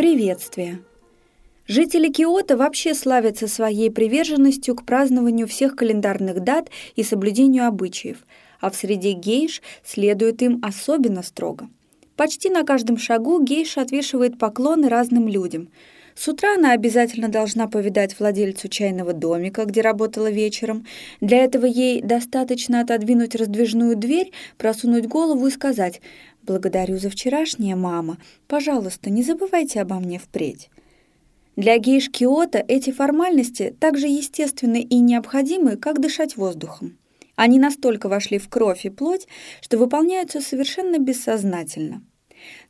Приветствие! Жители Киото вообще славятся своей приверженностью к празднованию всех календарных дат и соблюдению обычаев, а в среде гейш следует им особенно строго. Почти на каждом шагу гейша отвешивает поклоны разным людям. С утра она обязательно должна повидать владельцу чайного домика, где работала вечером. Для этого ей достаточно отодвинуть раздвижную дверь, просунуть голову и сказать «Благодарю за вчерашнее, мама. Пожалуйста, не забывайте обо мне впредь». Для гейш Киота эти формальности так же естественны и необходимы, как дышать воздухом. Они настолько вошли в кровь и плоть, что выполняются совершенно бессознательно.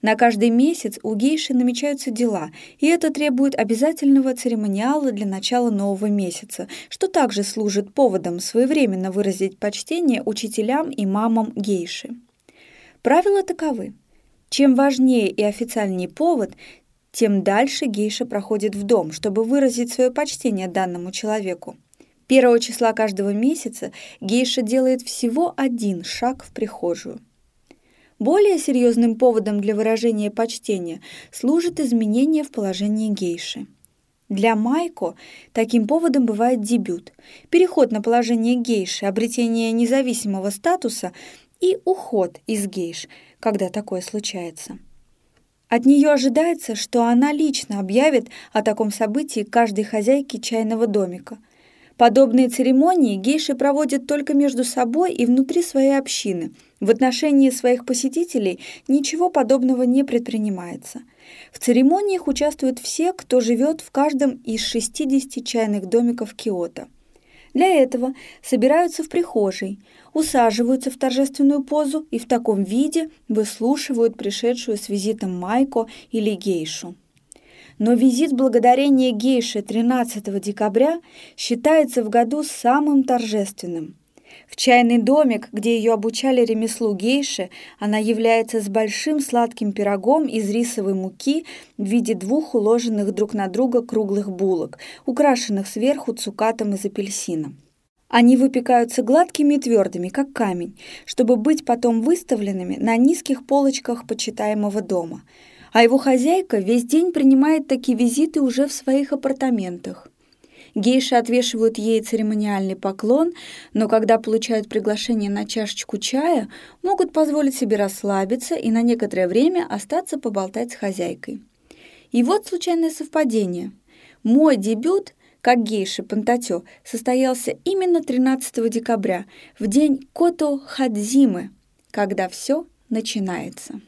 На каждый месяц у гейши намечаются дела, и это требует обязательного церемониала для начала нового месяца, что также служит поводом своевременно выразить почтение учителям и мамам гейши. Правила таковы. Чем важнее и официальнее повод, тем дальше гейша проходит в дом, чтобы выразить свое почтение данному человеку. Первого числа каждого месяца гейша делает всего один шаг в прихожую. Более серьезным поводом для выражения почтения служит изменение в положении гейши. Для Майко таким поводом бывает дебют, переход на положение гейши, обретение независимого статуса и уход из гейш, когда такое случается. От нее ожидается, что она лично объявит о таком событии каждой хозяйке чайного домика. Подобные церемонии гейши проводят только между собой и внутри своей общины. В отношении своих посетителей ничего подобного не предпринимается. В церемониях участвуют все, кто живет в каждом из 60 чайных домиков Киото. Для этого собираются в прихожей, усаживаются в торжественную позу и в таком виде выслушивают пришедшую с визитом Майко или гейшу. Но визит благодарения гейши 13 декабря считается в году самым торжественным. В чайный домик, где ее обучали ремеслу гейши, она является с большим сладким пирогом из рисовой муки в виде двух уложенных друг на друга круглых булок, украшенных сверху цукатом из апельсина. Они выпекаются гладкими и твердыми, как камень, чтобы быть потом выставленными на низких полочках почитаемого дома. А его хозяйка весь день принимает такие визиты уже в своих апартаментах. Гейши отвешивают ей церемониальный поклон, но когда получают приглашение на чашечку чая, могут позволить себе расслабиться и на некоторое время остаться поболтать с хозяйкой. И вот случайное совпадение. Мой дебют как гейши Пантатё состоялся именно 13 декабря, в день Кото Хадзимы, когда все начинается.